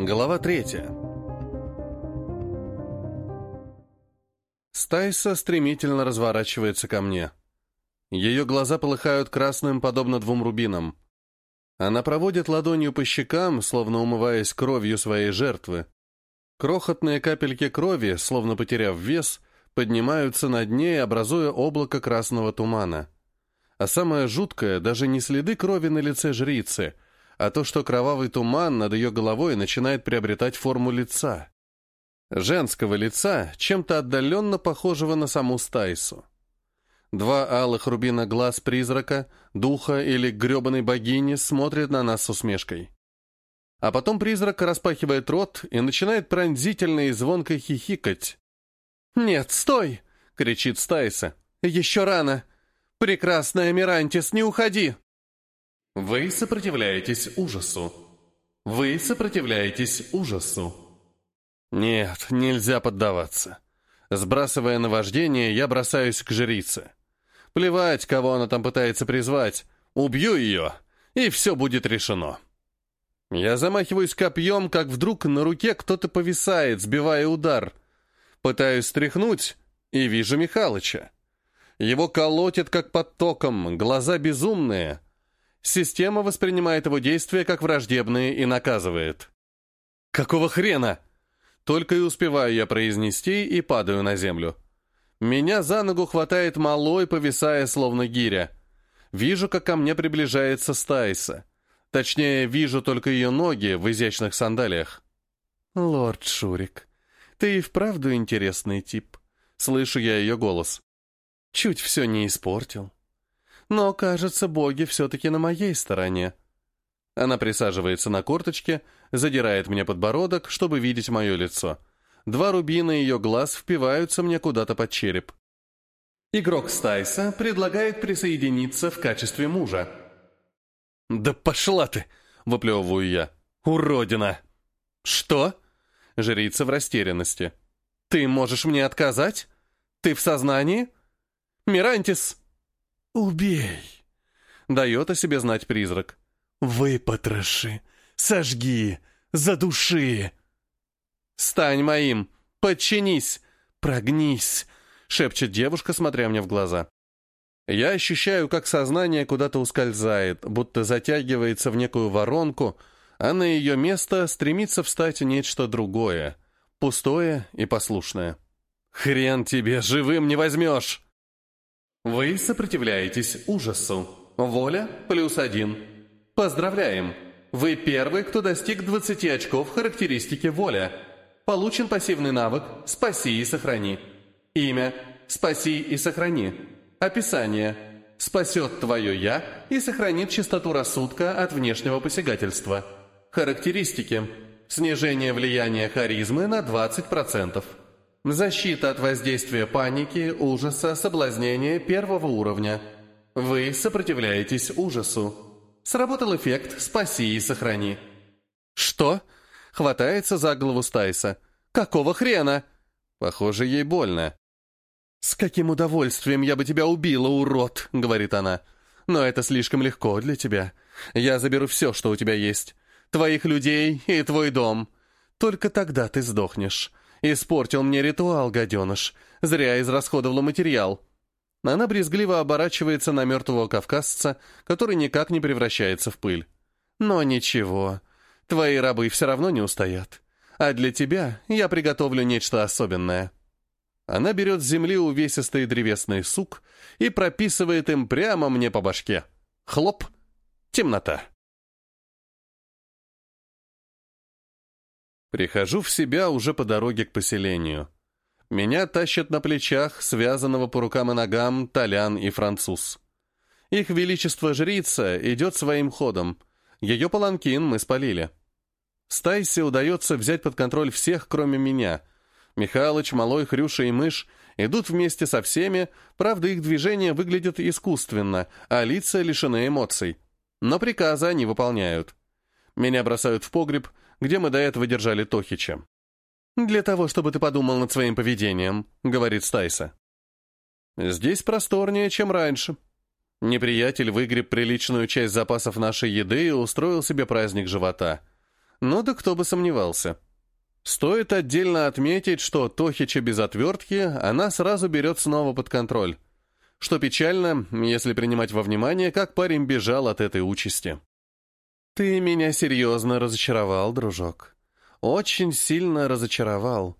Глава третья. Стайса стремительно разворачивается ко мне. Ее глаза полыхают красным, подобно двум рубинам. Она проводит ладонью по щекам, словно умываясь кровью своей жертвы. Крохотные капельки крови, словно потеряв вес, поднимаются над ней, образуя облако красного тумана. А самое жуткое — даже не следы крови на лице жрицы — а то, что кровавый туман над ее головой начинает приобретать форму лица. Женского лица, чем-то отдаленно похожего на саму Стайсу. Два алых рубина глаз призрака, духа или гребаной богини смотрят на нас с усмешкой. А потом призрак распахивает рот и начинает пронзительно и звонко хихикать. «Нет, стой!» — кричит Стайса. «Еще рано! Прекрасная Мирантис, не уходи!» Вы сопротивляетесь ужасу. Вы сопротивляетесь ужасу. Нет, нельзя поддаваться. Сбрасывая наваждение, я бросаюсь к жрице. Плевать, кого она там пытается призвать. Убью ее, и все будет решено. Я замахиваюсь копьем, как вдруг на руке кто-то повисает, сбивая удар. Пытаюсь стряхнуть, и вижу Михалыча. Его колотит, как под током, глаза безумные — Система воспринимает его действия как враждебные и наказывает. «Какого хрена?» Только и успеваю я произнести и падаю на землю. Меня за ногу хватает малой, повисая словно гиря. Вижу, как ко мне приближается Стайса. Точнее, вижу только ее ноги в изящных сандалиях. «Лорд Шурик, ты и вправду интересный тип», — слышу я ее голос. «Чуть все не испортил. Но, кажется, боги все-таки на моей стороне. Она присаживается на корточке, задирает мне подбородок, чтобы видеть мое лицо. Два рубина ее глаз впиваются мне куда-то под череп. Игрок Стайса предлагает присоединиться в качестве мужа. «Да пошла ты!» — выплевываю я. «Уродина!» «Что?» — жрица в растерянности. «Ты можешь мне отказать? Ты в сознании?» «Мирантис!» «Убей!» — дает о себе знать призрак. «Выпотроши! Сожги! Задуши!» «Стань моим! Подчинись! Прогнись!» — шепчет девушка, смотря мне в глаза. Я ощущаю, как сознание куда-то ускользает, будто затягивается в некую воронку, а на ее место стремится встать нечто другое, пустое и послушное. «Хрен тебе, живым не возьмешь!» Вы сопротивляетесь ужасу. Воля плюс один. Поздравляем! Вы первый, кто достиг 20 очков характеристики воля. Получен пассивный навык «Спаси и сохрани». Имя «Спаси и сохрани». Описание «Спасет твое «я» и сохранит чистоту рассудка от внешнего посягательства». Характеристики Снижение влияния харизмы на 20%. Защита от воздействия паники, ужаса, соблазнения первого уровня. Вы сопротивляетесь ужасу. Сработал эффект «Спаси и сохрани». «Что?» — хватается за голову Стайса. «Какого хрена?» Похоже, ей больно. «С каким удовольствием я бы тебя убила, урод!» — говорит она. «Но это слишком легко для тебя. Я заберу все, что у тебя есть. Твоих людей и твой дом. Только тогда ты сдохнешь. Испортил мне ритуал, гаденыш. Зря израсходовала материал. Она брезгливо оборачивается на мертвого кавказца, который никак не превращается в пыль. Но ничего, твои рабы все равно не устоят. А для тебя я приготовлю нечто особенное. Она берет с земли увесистый древесный сук и прописывает им прямо мне по башке. Хлоп! Темнота. Прихожу в себя уже по дороге к поселению. Меня тащат на плечах, связанного по рукам и ногам, Толян и француз. Их величество жрица идет своим ходом. Ее паланкин мы спалили. Стайсе удается взять под контроль всех, кроме меня. Михалыч, Малой, Хрюша и Мышь идут вместе со всеми, правда, их движения выглядят искусственно, а лица лишены эмоций. Но приказы они выполняют. Меня бросают в погреб, где мы до этого держали Тохича. «Для того, чтобы ты подумал над своим поведением», — говорит Стайса. «Здесь просторнее, чем раньше». Неприятель выгреб приличную часть запасов нашей еды и устроил себе праздник живота. Ну да кто бы сомневался. Стоит отдельно отметить, что Тохича без отвертки она сразу берет снова под контроль. Что печально, если принимать во внимание, как парень бежал от этой участи. «Ты меня серьезно разочаровал, дружок. Очень сильно разочаровал.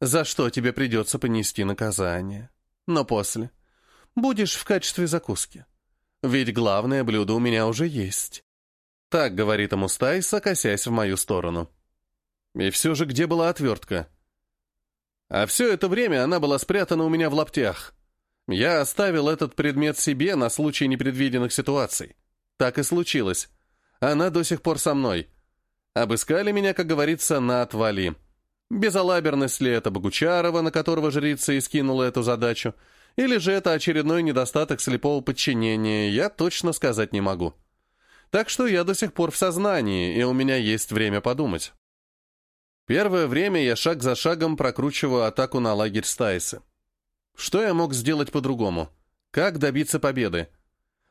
За что тебе придется понести наказание. Но после. Будешь в качестве закуски. Ведь главное блюдо у меня уже есть». Так говорит ему Стайса, косясь в мою сторону. И все же где была отвертка? А все это время она была спрятана у меня в лаптях. Я оставил этот предмет себе на случай непредвиденных ситуаций. Так и случилось. Она до сих пор со мной. Обыскали меня, как говорится, на отвали. Безалаберность ли это Богучарова, на которого жрица и скинула эту задачу, или же это очередной недостаток слепого подчинения, я точно сказать не могу. Так что я до сих пор в сознании, и у меня есть время подумать. Первое время я шаг за шагом прокручиваю атаку на лагерь Стайсы. Что я мог сделать по-другому? Как добиться победы?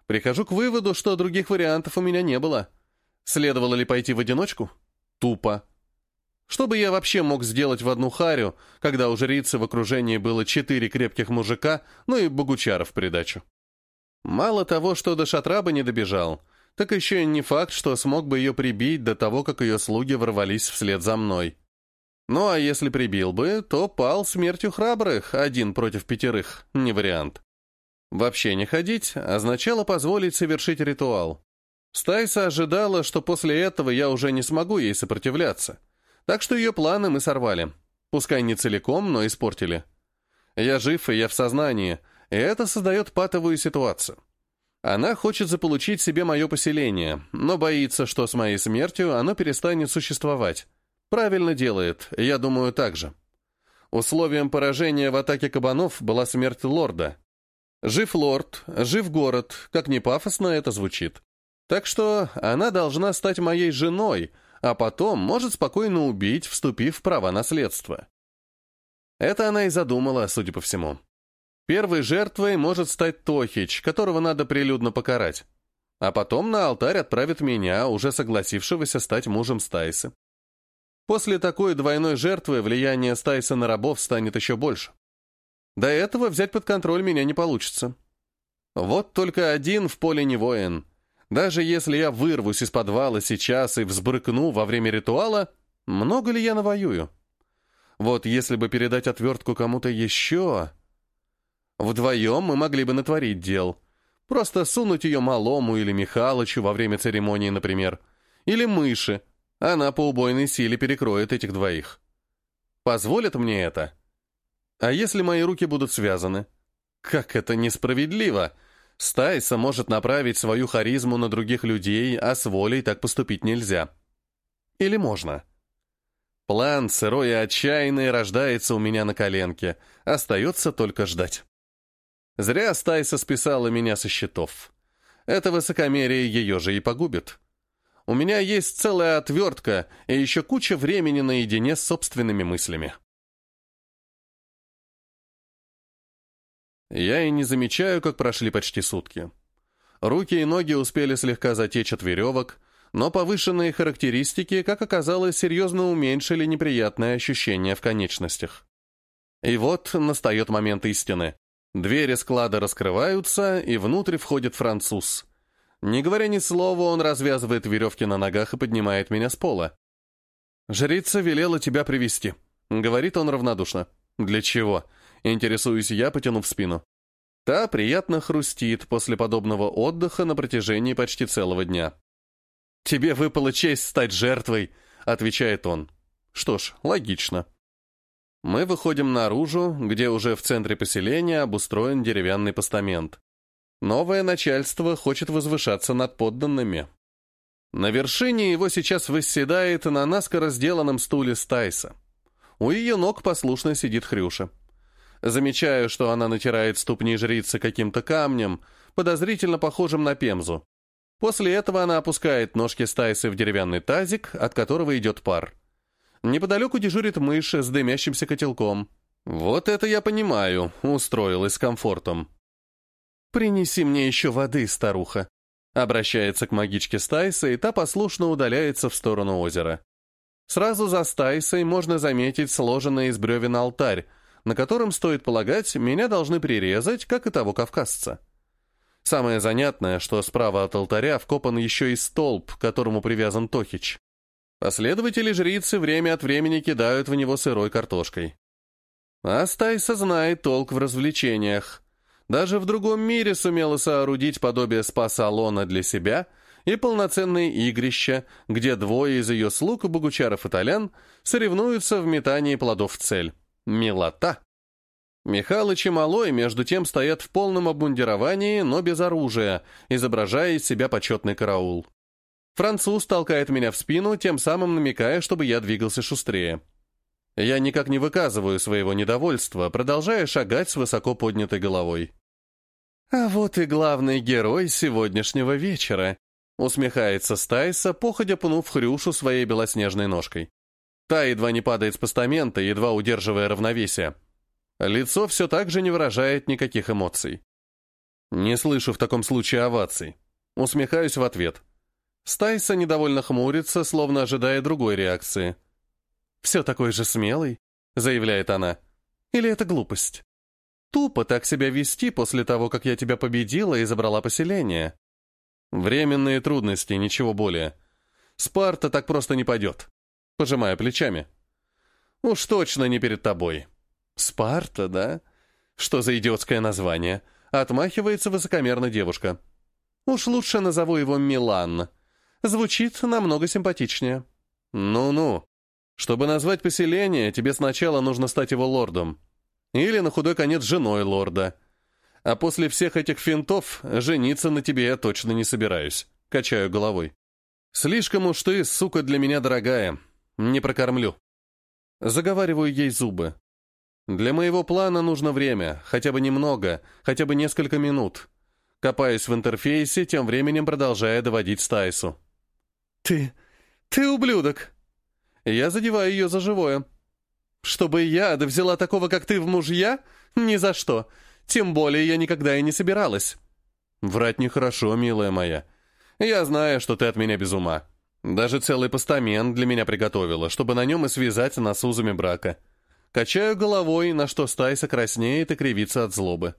Прихожу к выводу, что других вариантов у меня не было. Следовало ли пойти в одиночку? Тупо. Что бы я вообще мог сделать в одну харю, когда у жрицы в окружении было четыре крепких мужика, ну и богучара в придачу? Мало того, что до шатра бы не добежал, так еще и не факт, что смог бы ее прибить до того, как ее слуги ворвались вслед за мной. Ну а если прибил бы, то пал смертью храбрых, один против пятерых, не вариант. Вообще не ходить означало позволить совершить ритуал. Стайса ожидала, что после этого я уже не смогу ей сопротивляться. Так что ее планы мы сорвали. Пускай не целиком, но испортили. Я жив, и я в сознании, и это создает патовую ситуацию. Она хочет заполучить себе мое поселение, но боится, что с моей смертью оно перестанет существовать. Правильно делает, я думаю так же. Условием поражения в атаке кабанов была смерть лорда. Жив лорд, жив город, как ни пафосно это звучит. Так что она должна стать моей женой, а потом может спокойно убить, вступив в права наследства. Это она и задумала, судя по всему. Первой жертвой может стать Тохич, которого надо прилюдно покарать. А потом на алтарь отправит меня, уже согласившегося стать мужем Стайсы. После такой двойной жертвы влияние Стайса на рабов станет еще больше. До этого взять под контроль меня не получится. Вот только один в поле не воин. Даже если я вырвусь из подвала сейчас и взбрыкну во время ритуала, много ли я навоюю? Вот если бы передать отвертку кому-то еще... Вдвоем мы могли бы натворить дел. Просто сунуть ее малому или Михалычу во время церемонии, например. Или мыши, она по убойной силе перекроет этих двоих. Позволит мне это? А если мои руки будут связаны? Как это несправедливо! Стайса может направить свою харизму на других людей, а с волей так поступить нельзя. Или можно? План сырой и отчаянный рождается у меня на коленке. Остается только ждать. Зря Стайса списала меня со счетов. Это высокомерие ее же и погубит. У меня есть целая отвертка и еще куча времени наедине с собственными мыслями. Я и не замечаю, как прошли почти сутки. Руки и ноги успели слегка затечь от веревок, но повышенные характеристики, как оказалось, серьезно уменьшили неприятное ощущение в конечностях. И вот настает момент истины. Двери склада раскрываются, и внутрь входит француз — не говоря ни слова, он развязывает веревки на ногах и поднимает меня с пола. «Жрица велела тебя привести, говорит он равнодушно. «Для чего?» — интересуюсь я, потянув спину. Та приятно хрустит после подобного отдыха на протяжении почти целого дня. «Тебе выпала честь стать жертвой», — отвечает он. Что ж, логично. Мы выходим наружу, где уже в центре поселения обустроен деревянный постамент. Новое начальство хочет возвышаться над подданными. На вершине его сейчас восседает на наскоро сделанном стуле Стайса. У ее ног послушно сидит Хрюша. Замечаю, что она натирает ступни жрицы каким-то камнем, подозрительно похожим на пемзу. После этого она опускает ножки Стайсы в деревянный тазик, от которого идет пар. Неподалеку дежурит мышь с дымящимся котелком. Вот это я понимаю, устроилась с комфортом. «Принеси мне еще воды, старуха», обращается к магичке Стайса, и та послушно удаляется в сторону озера. Сразу за Стайсой можно заметить сложенный из бревен алтарь, на котором, стоит полагать, меня должны прирезать, как и того кавказца. Самое занятное, что справа от алтаря вкопан еще и столб, к которому привязан Тохич. Последователи жрицы время от времени кидают в него сырой картошкой. А Стайса знает толк в развлечениях. Даже в другом мире сумела соорудить подобие спа-салона для себя и полноценное игрище, где двое из ее слуг и богучаров-итальян соревнуются в метании плодов в цель. Милота! Михалыч и Малой, между тем, стоят в полном обмундировании, но без оружия, изображая из себя почетный караул. Француз толкает меня в спину, тем самым намекая, чтобы я двигался шустрее. Я никак не выказываю своего недовольства, продолжая шагать с высоко поднятой головой. «А вот и главный герой сегодняшнего вечера», усмехается Стайса, походя пнув Хрюшу своей белоснежной ножкой. Та едва не падает с постамента, едва удерживая равновесие. Лицо все так же не выражает никаких эмоций. Не слышу в таком случае оваций. Усмехаюсь в ответ. Стайса недовольно хмурится, словно ожидая другой реакции. «Все такой же смелый», — заявляет она. «Или это глупость? Тупо так себя вести после того, как я тебя победила и забрала поселение. Временные трудности, ничего более. Спарта так просто не пойдет». Пожимая плечами. «Уж точно не перед тобой». «Спарта, да? Что за идиотское название?» Отмахивается высокомерно девушка. «Уж лучше назову его Милан. Звучит намного симпатичнее». «Ну-ну. Чтобы назвать поселение, тебе сначала нужно стать его лордом. Или, на худой конец, женой лорда. А после всех этих финтов жениться на тебе я точно не собираюсь». Качаю головой. «Слишком уж ты, сука, для меня дорогая. Не прокормлю». Заговариваю ей зубы. Для моего плана нужно время, хотя бы немного, хотя бы несколько минут. Копаюсь в интерфейсе, тем временем продолжая доводить Стайсу. «Ты... ты ублюдок!» Я задеваю ее за живое. «Чтобы я да взяла такого, как ты, в мужья? Ни за что. Тем более я никогда и не собиралась». «Врать нехорошо, милая моя. Я знаю, что ты от меня без ума. Даже целый постамент для меня приготовила, чтобы на нем и связать нас узами брака». Качаю головой, на что Стайса краснеет и кривится от злобы.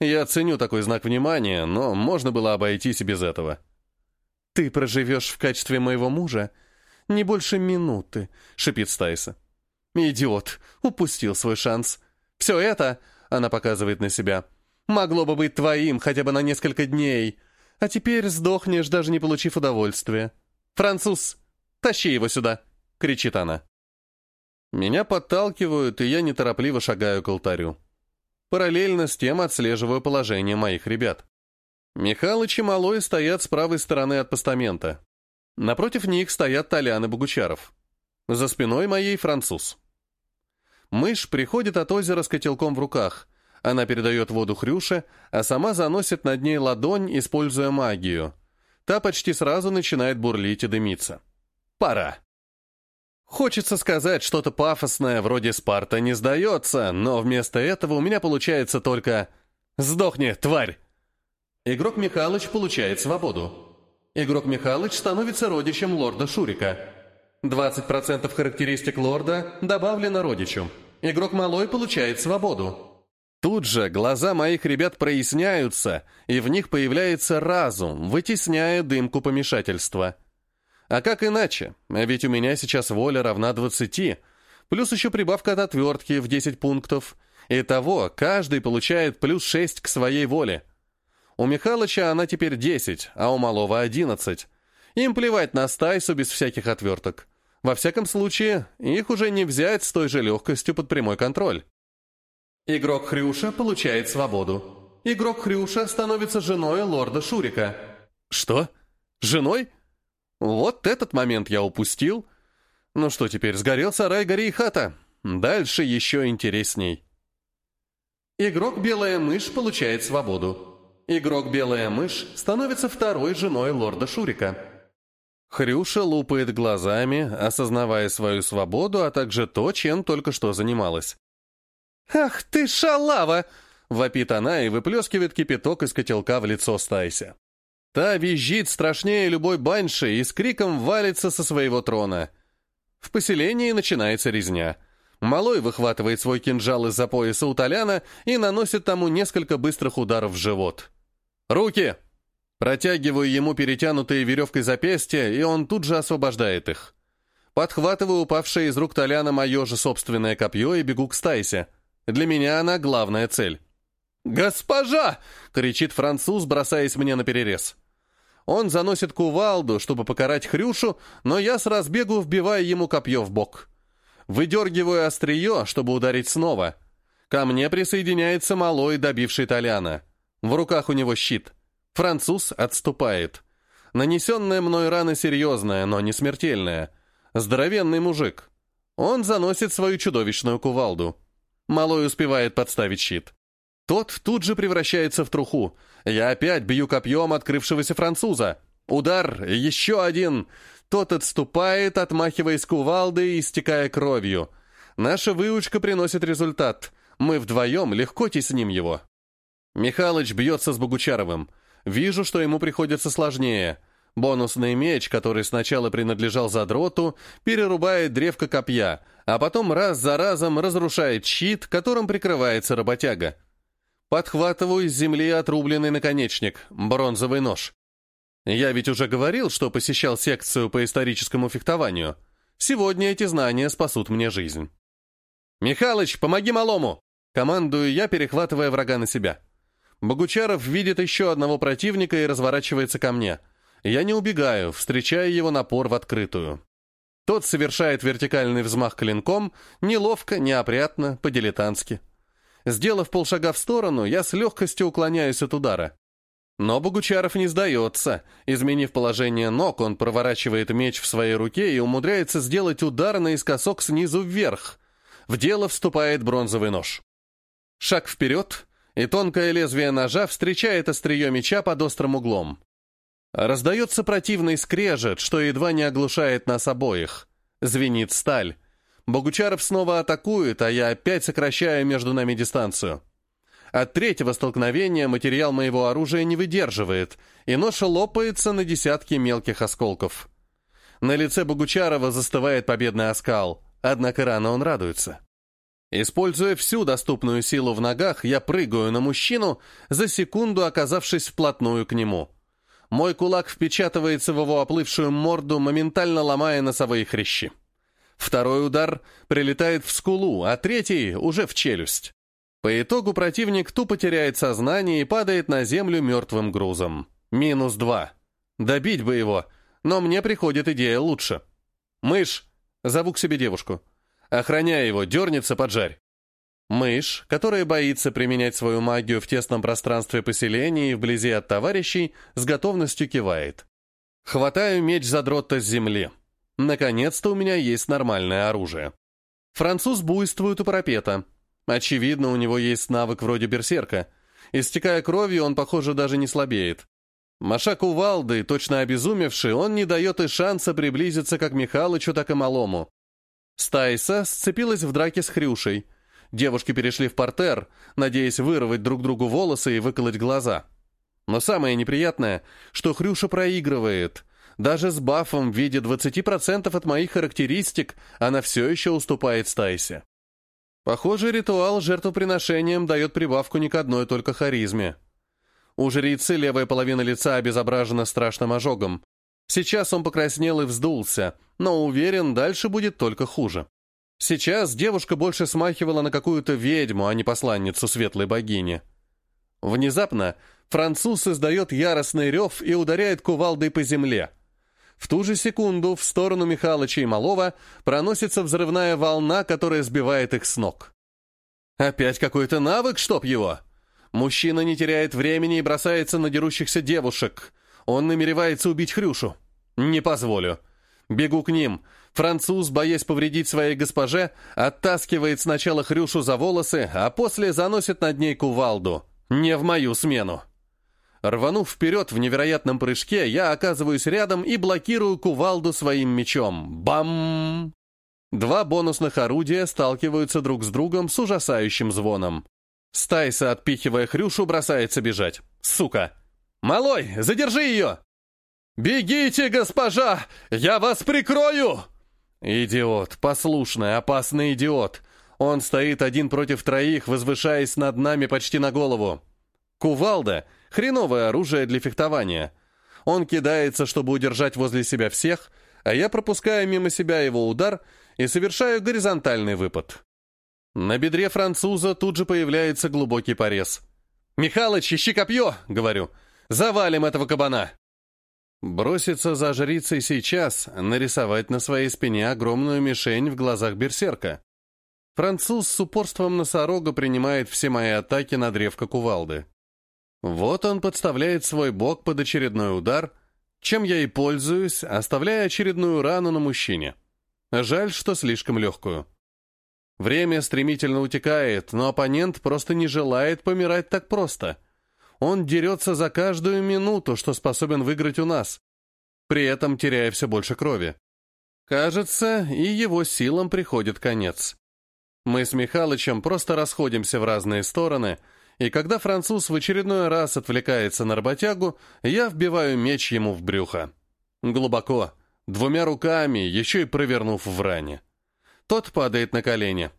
Я ценю такой знак внимания, но можно было обойтись и без этого. «Ты проживешь в качестве моего мужа не больше минуты», — шипит Стайса. «Идиот! Упустил свой шанс. Все это, — она показывает на себя, — могло бы быть твоим хотя бы на несколько дней, а теперь сдохнешь, даже не получив удовольствия. Француз, тащи его сюда!» — кричит она. Меня подталкивают, и я неторопливо шагаю к алтарю. Параллельно с тем отслеживаю положение моих ребят. Михалыч и Малой стоят с правой стороны от постамента. Напротив них стоят Толян и Богучаров. За спиной моей француз. Мышь приходит от озера с котелком в руках. Она передает воду Хрюше, а сама заносит над ней ладонь, используя магию. Та почти сразу начинает бурлить и дымиться. Пора. Хочется сказать что-то пафосное, вроде «Спарта не сдается», но вместо этого у меня получается только «Сдохни, тварь!». Игрок Михалыч получает свободу. Игрок Михалыч становится родичем лорда Шурика. 20% характеристик лорда добавлено родичу. Игрок Малой получает свободу. Тут же глаза моих ребят проясняются, и в них появляется разум, вытесняя дымку помешательства – а как иначе? Ведь у меня сейчас воля равна 20, плюс еще прибавка от отвертки в 10 пунктов. Итого, каждый получает плюс 6 к своей воле. У Михалыча она теперь 10, а у Малова 11. Им плевать на стайсу без всяких отверток. Во всяком случае, их уже не взять с той же легкостью под прямой контроль. Игрок Хрюша получает свободу. Игрок Хрюша становится женой лорда Шурика. Что? Женой? Вот этот момент я упустил. Ну что теперь, сгорел сарай, гори и хата. Дальше еще интересней. Игрок «Белая мышь» получает свободу. Игрок «Белая мышь» становится второй женой лорда Шурика. Хрюша лупает глазами, осознавая свою свободу, а также то, чем только что занималась. «Ах ты шалава!» — вопит она и выплескивает кипяток из котелка в лицо Стайся. Та визжит страшнее любой банши и с криком валится со своего трона. В поселении начинается резня. Малой выхватывает свой кинжал из-за пояса у Толяна и наносит тому несколько быстрых ударов в живот. «Руки!» Протягиваю ему перетянутые веревкой запястья, и он тут же освобождает их. Подхватываю упавшее из рук Толяна мое же собственное копье и бегу к Стайсе. Для меня она главная цель. «Госпожа!» — кричит француз, бросаясь мне на перерез. Он заносит кувалду, чтобы покарать Хрюшу, но я с разбегу вбиваю ему копье в бок. Выдергиваю острие, чтобы ударить снова. Ко мне присоединяется малой, добивший Толяна. В руках у него щит. Француз отступает. Нанесенная мной рана серьезная, но не смертельная. Здоровенный мужик. Он заносит свою чудовищную кувалду. Малой успевает подставить щит. Тот тут же превращается в труху. Я опять бью копьем открывшегося француза. Удар, еще один. Тот отступает, отмахиваясь кувалдой и истекая кровью. Наша выучка приносит результат. Мы вдвоем легко тесним его. Михалыч бьется с Богучаровым. Вижу, что ему приходится сложнее. Бонусный меч, который сначала принадлежал задроту, перерубает древко копья, а потом раз за разом разрушает щит, которым прикрывается работяга. Подхватываю с земли отрубленный наконечник, бронзовый нож. Я ведь уже говорил, что посещал секцию по историческому фехтованию. Сегодня эти знания спасут мне жизнь. «Михалыч, помоги малому!» Командую я, перехватывая врага на себя. Богучаров видит еще одного противника и разворачивается ко мне. Я не убегаю, встречая его напор в открытую. Тот совершает вертикальный взмах клинком, неловко, неопрятно, по-дилетантски. Сделав полшага в сторону, я с легкостью уклоняюсь от удара. Но Богучаров не сдается. Изменив положение ног, он проворачивает меч в своей руке и умудряется сделать удар наискосок снизу вверх. В дело вступает бронзовый нож. Шаг вперед, и тонкое лезвие ножа встречает острие меча под острым углом. Раздается противный скрежет, что едва не оглушает нас обоих. Звенит сталь. Богучаров снова атакует, а я опять сокращаю между нами дистанцию. От третьего столкновения материал моего оружия не выдерживает, и нож лопается на десятки мелких осколков. На лице Богучарова застывает победный оскал, однако рано он радуется. Используя всю доступную силу в ногах, я прыгаю на мужчину, за секунду оказавшись вплотную к нему. Мой кулак впечатывается в его оплывшую морду, моментально ломая носовые хрящи. Второй удар прилетает в скулу, а третий уже в челюсть. По итогу противник тупо теряет сознание и падает на землю мертвым грузом. Минус два. Добить бы его, но мне приходит идея лучше. «Мышь!» — зову к себе девушку. «Охраняй его, дернется, поджарь». Мышь, которая боится применять свою магию в тесном пространстве поселения и вблизи от товарищей, с готовностью кивает. Хватаю меч задротта с земли. Наконец-то у меня есть нормальное оружие. Француз буйствует у парапета. Очевидно, у него есть навык вроде берсерка. Истекая кровью, он, похоже, даже не слабеет. Маша кувалды, точно обезумевший, он не дает и шанса приблизиться как Михалычу, так и Малому. Стайса сцепилась в драке с Хрюшей. Девушки перешли в портер, надеясь вырвать друг другу волосы и выколоть глаза. Но самое неприятное, что Хрюша проигрывает — даже с бафом в виде 20% от моих характеристик она все еще уступает Стайсе. Похоже, ритуал жертвоприношением дает прибавку не к одной только харизме. У жрицы левая половина лица обезображена страшным ожогом. Сейчас он покраснел и вздулся, но уверен, дальше будет только хуже. Сейчас девушка больше смахивала на какую-то ведьму, а не посланницу светлой богини. Внезапно француз издает яростный рев и ударяет кувалдой по земле. В ту же секунду в сторону Михалыча и Малова проносится взрывная волна, которая сбивает их с ног. Опять какой-то навык, чтоб его! Мужчина не теряет времени и бросается на дерущихся девушек. Он намеревается убить Хрюшу. Не позволю. Бегу к ним. Француз, боясь повредить своей госпоже, оттаскивает сначала Хрюшу за волосы, а после заносит над ней кувалду. Не в мою смену. Рванув вперед в невероятном прыжке, я оказываюсь рядом и блокирую кувалду своим мечом. Бам! Два бонусных орудия сталкиваются друг с другом с ужасающим звоном. Стайса, отпихивая Хрюшу, бросается бежать. Сука! «Малой, задержи ее!» «Бегите, госпожа! Я вас прикрою!» Идиот, послушный, опасный идиот. Он стоит один против троих, возвышаясь над нами почти на голову. Кувалда — хреновое оружие для фехтования. Он кидается, чтобы удержать возле себя всех, а я пропускаю мимо себя его удар и совершаю горизонтальный выпад. На бедре француза тут же появляется глубокий порез. «Михалыч, ищи копье!» — говорю. «Завалим этого кабана!» Броситься за жрицей сейчас, нарисовать на своей спине огромную мишень в глазах берсерка. Француз с упорством носорога принимает все мои атаки на древко кувалды. Вот он подставляет свой бок под очередной удар, чем я и пользуюсь, оставляя очередную рану на мужчине. Жаль, что слишком легкую. Время стремительно утекает, но оппонент просто не желает помирать так просто. Он дерется за каждую минуту, что способен выиграть у нас, при этом теряя все больше крови. Кажется, и его силам приходит конец. Мы с Михалычем просто расходимся в разные стороны, и когда француз в очередной раз отвлекается на работягу, я вбиваю меч ему в брюхо. Глубоко, двумя руками, еще и провернув в ране. Тот падает на колени.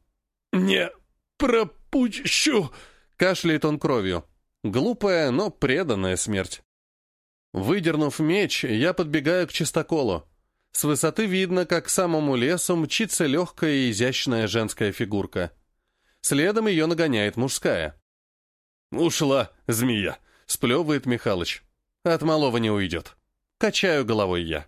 «Не пропущу!» — кашляет он кровью. Глупая, но преданная смерть. Выдернув меч, я подбегаю к чистоколу. С высоты видно, как к самому лесу мчится легкая и изящная женская фигурка. Следом ее нагоняет мужская. «Ушла, змея!» — сплевывает Михалыч. «От малого не уйдет». Качаю головой я.